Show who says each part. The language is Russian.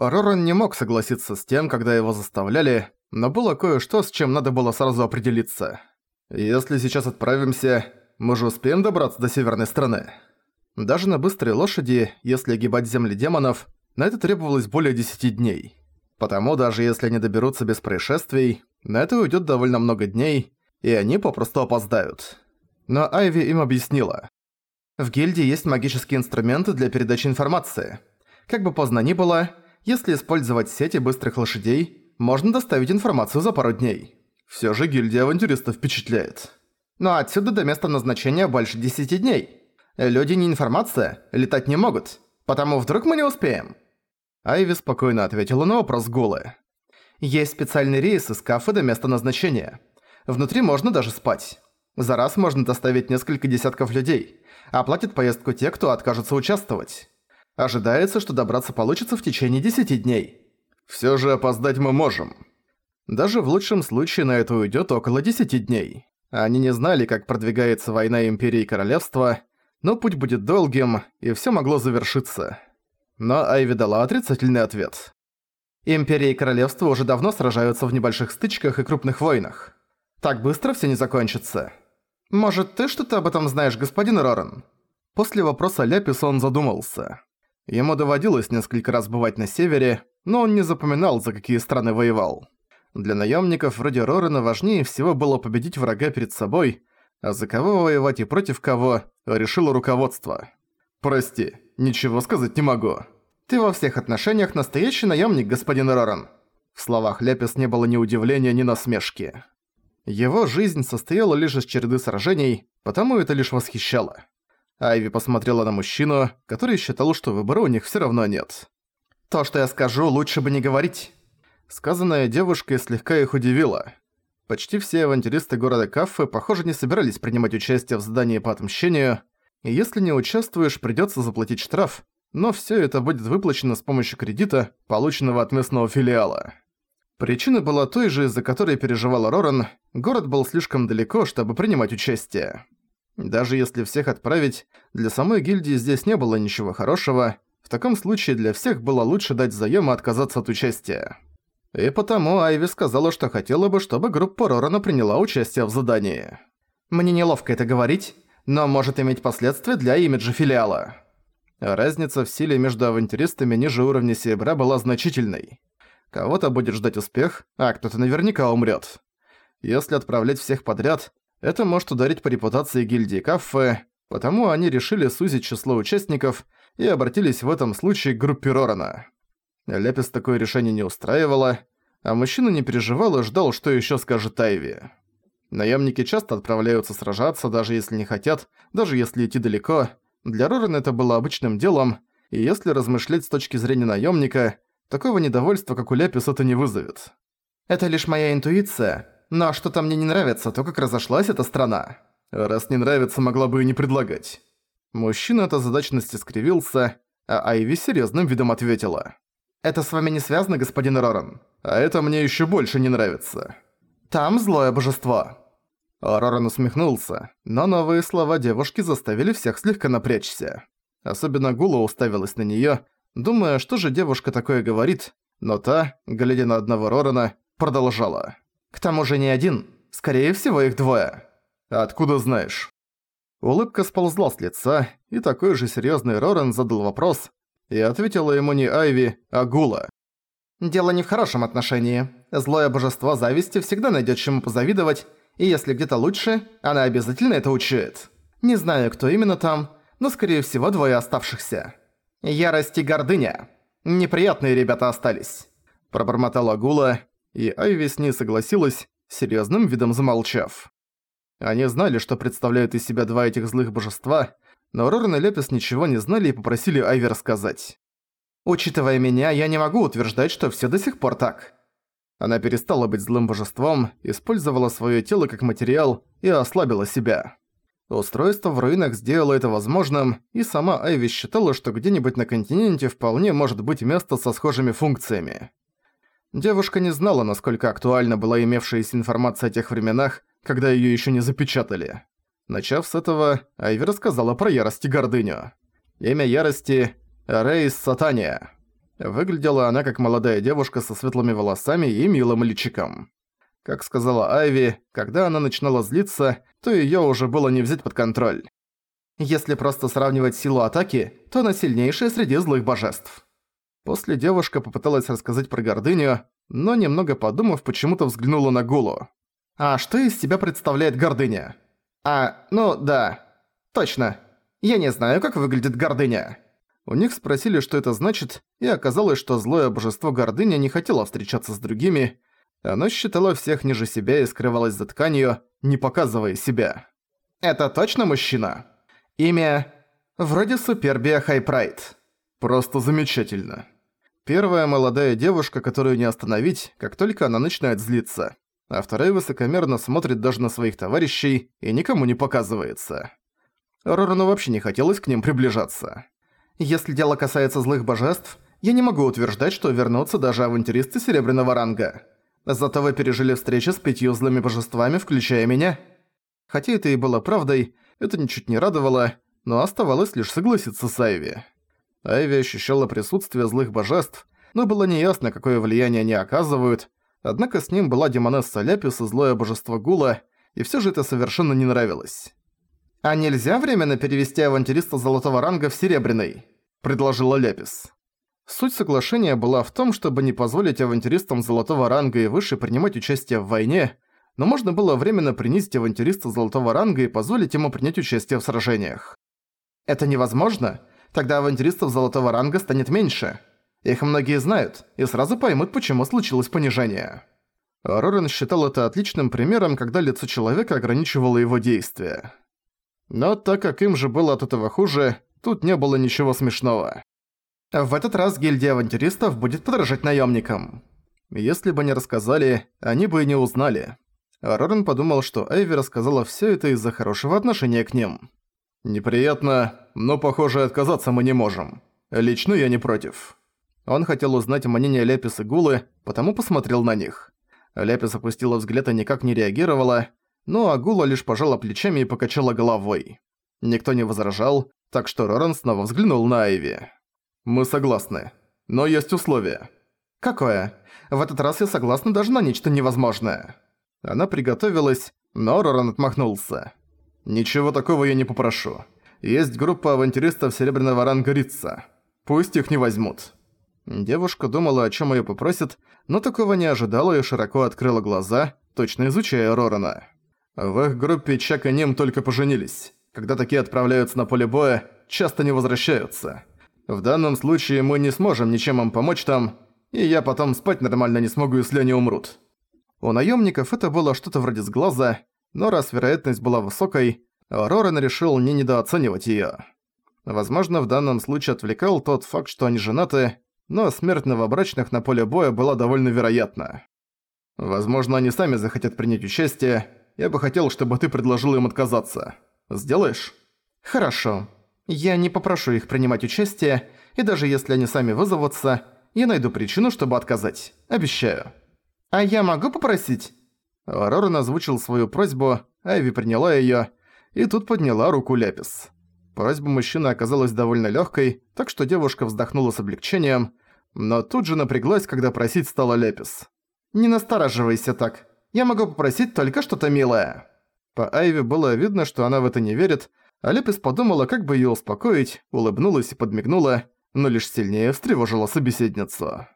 Speaker 1: Роран не мог согласиться с тем, когда его заставляли, но было кое-что, с чем надо было сразу определиться. Если сейчас отправимся, мы же успеем добраться до северной страны. Даже на быстрой лошади, если огибать земли демонов, на это требовалось более 10 дней. Потому даже если они доберутся без происшествий, на это уйдет довольно много дней, и они попросту опоздают. Но Айви им объяснила. В гильдии есть магические инструменты для передачи информации. Как бы поздно ни было, если использовать сети быстрых лошадей, можно доставить информацию за пару дней. Всё же гильдия авантюристов впечатляет. Но отсюда до места назначения больше 10 дней. Люди не информация, летать не могут, потому вдруг мы не успеем». Айви спокойно ответила на вопрос Гулы. «Есть специальный рейс из кафе до места назначения. Внутри можно даже спать. За раз можно доставить несколько десятков людей. Оплатят поездку те, кто откажется участвовать. Ожидается, что добраться получится в течение 10 дней. Всё же опоздать мы можем. Даже в лучшем случае на это уйдёт около 10 дней. Они не знали, как продвигается война Империи и Королевства, но путь будет долгим, и всё могло завершиться. Но Айви дала отрицательный ответ. Империя и Королевство уже давно сражаются в небольших стычках и крупных войнах. Так быстро всё не закончится. Может, ты что-то об этом знаешь, господин Роран? После вопроса Ляпис он задумался. Ему доводилось несколько раз бывать на севере, но он не запоминал, за какие страны воевал. Для наемников вроде Рорена важнее всего было победить врага перед собой, а за кого воевать и против кого решило руководство. «Прости, ничего сказать не могу. Ты во всех отношениях настоящий наемник, господин Роран». В словах Ляпис не было ни удивления, ни насмешки. Его жизнь состояла лишь из череды сражений, потому это лишь восхищало. Айви посмотрела на мужчину, который считал, что выбора у них всё равно нет. «То, что я скажу, лучше бы не говорить». Сказанное девушкой слегка их удивило. Почти все авантюристы города Каффы, похоже, не собирались принимать участие в задании по отмщению, и если не участвуешь, придётся заплатить штраф, но всё это будет выплачено с помощью кредита, полученного от местного филиала. Причина была той же, из-за которой переживала Роран, город был слишком далеко, чтобы принимать участие. Даже если всех отправить, для самой гильдии здесь не было ничего хорошего, в таком случае для всех было лучше дать заём и отказаться от участия. И потому Айви сказала, что хотела бы, чтобы группа Рорана приняла участие в задании. Мне неловко это говорить, но может иметь последствия для имиджа филиала. Разница в силе между авантюристами ниже уровня серебра была значительной. Кого-то будет ждать успех, а кто-то наверняка умрет. Если отправлять всех подряд, это может ударить по репутации гильдии Каффе, потому они решили сузить число участников и обратились в этом случае к группе Рорана. Лепис такое решение не устраивало, а мужчина не переживал и ждал, что еще скажет Айви. Наемники часто отправляются сражаться, даже если не хотят, даже если идти далеко. Для Рорена это было обычным делом, и если размышлять с точки зрения наемника, такого недовольства, как у Лепис, это не вызовет. «Это лишь моя интуиция, но что-то мне не нравится, то, как разошлась эта страна. Раз не нравится, могла бы и не предлагать». Мужчина от озадаченности скривился, а Айви серьезным видом ответила. Это с вами не связано, господин Роран? А это мне еще больше не нравится. Там злое божество». Роран усмехнулся, но новые слова девушки заставили всех слегка напрячься. Особенно Гула уставилась на неё, думая, что же девушка такое говорит, но та, глядя на одного Рорана, продолжала. «К тому же не один, скорее всего их двое». «Откуда знаешь?» Улыбка сползла с лица, и такой же серьёзный Роран задал вопрос, и ответила ему не Айви, а Гула. «Дело не в хорошем отношении. Злое божество зависти всегда найдет чему позавидовать, и если где-то лучше, она обязательно это учует. Не знаю, кто именно там, но скорее всего двое оставшихся. Ярость и гордыня. Неприятные ребята остались». Пробормотала Гула, и Айви с ней согласилась, серьезным видом замолчав. Они знали, что представляют из себя два этих злых божества – но Роран и Лепис ничего не знали и попросили Айви рассказать. «Учитывая меня, я не могу утверждать, что всё до сих пор так». Она перестала быть злым божеством, использовала своё тело как материал и ослабила себя. Устройство в руинах сделало это возможным, и сама Айви считала, что где-нибудь на континенте вполне может быть место со схожими функциями. Девушка не знала, насколько актуальна была имевшаяся информация о тех временах, когда её ещё не запечатали. Начав с этого, Айви рассказала про ярость и гордыню. Имя ярости – Рейс Сатания. Выглядела она как молодая девушка со светлыми волосами и милым личиком. Как сказала Айви, когда она начинала злиться, то её уже было не взять под контроль. Если просто сравнивать силу атаки, то она сильнейшая среди злых божеств. После девушка попыталась рассказать про гордыню, но немного подумав, почему-то взглянула на Гулу. «А что из себя представляет гордыня?» «А, ну да, точно. Я не знаю, как выглядит гордыня». У них спросили, что это значит, и оказалось, что злое божество гордыня не хотело встречаться с другими. Оно считало всех ниже себя и скрывалось за тканью, не показывая себя. «Это точно мужчина?» «Имя...» «Вроде Супербия Хайпрайд». «Просто замечательно». Первая молодая девушка, которую не остановить, как только она начинает злиться. А вторая высокомерно смотрит даже на своих товарищей и никому не показывается. Рорану вообще не хотелось к ним приближаться. Если дело касается злых божеств, я не могу утверждать, что вернутся даже авантюристы серебряного ранга. Зато вы пережили встречу с пятью злыми божествами, включая меня. Хотя это и было правдой, это ничуть не радовало, но оставалось лишь согласиться с Айви. Айви ощущала присутствие злых божеств, но было неясно, какое влияние они оказывают, однако с ним была демонесса Ляпис и злое божество Гула, и всё же это совершенно не нравилось. «А нельзя временно перевести авантюриста золотого ранга в серебряный?» – предложила Ляпис. Суть соглашения была в том, чтобы не позволить авантюристам золотого ранга и выше принимать участие в войне, но можно было временно принизить авантюриста золотого ранга и позволить ему принять участие в сражениях. Это невозможно? Тогда авантюристов золотого ранга станет меньше. Их многие знают, и сразу поймут, почему случилось понижение. Рорен считал это отличным примером, когда лицо человека ограничивало его действия. Но так как им же было от этого хуже, тут не было ничего смешного. В этот раз гильдия авантюристов будет подражать наемникам. Если бы не рассказали, они бы и не узнали. Рорен подумал, что Эйви рассказала все это из-за хорошего отношения к ним. «Неприятно, но, похоже, отказаться мы не можем. Лично я не против». Он хотел узнать мнение Ляпис и Гулы, потому посмотрел на них. Ляпис опустила взгляд и никак не реагировала, но Агула лишь пожала плечами и покачала головой. Никто не возражал, так что Роран снова взглянул на Айви. «Мы согласны. Но есть условие». «Какое? В этот раз я согласна даже на нечто невозможное». Она приготовилась, но Роран отмахнулся. «Ничего такого я не попрошу. Есть группа авантюристов серебряного ранга Рица. Пусть их не возьмут». Девушка думала, о чем ее попросят, но такого не ожидала и широко открыла глаза, точно изучая Рорана. В их группе Чак и Ним только поженились. Когда такие отправляются на поле боя, часто не возвращаются. В данном случае мы не сможем ничем им помочь там, и я потом спать нормально не смогу, если они умрут. У наемников это было что-то вроде сглаза, но раз вероятность была высокой, Рорен решил не недооценивать её. Возможно, в данном случае отвлекал тот факт, что они женаты, но смерть новобрачных на поле боя была довольно вероятна. Возможно, они сами захотят принять участие, я бы хотел, чтобы ты предложил им отказаться. Сделаешь? Хорошо. Я не попрошу их принимать участие, и даже если они сами вызовутся, я найду причину, чтобы отказать. Обещаю. А я могу попросить? Роран озвучил свою просьбу, Айви приняла её, и тут подняла руку Ляпис. Просьба мужчины оказалась довольно лёгкой, так что девушка вздохнула с облегчением, но тут же напряглась, когда просить стала Ляпис. «Не настораживайся так. Я могу попросить только что-то милое». По Айве было видно, что она в это не верит, а Лепис подумала, как бы её успокоить, улыбнулась и подмигнула, но лишь сильнее встревожила собеседницу.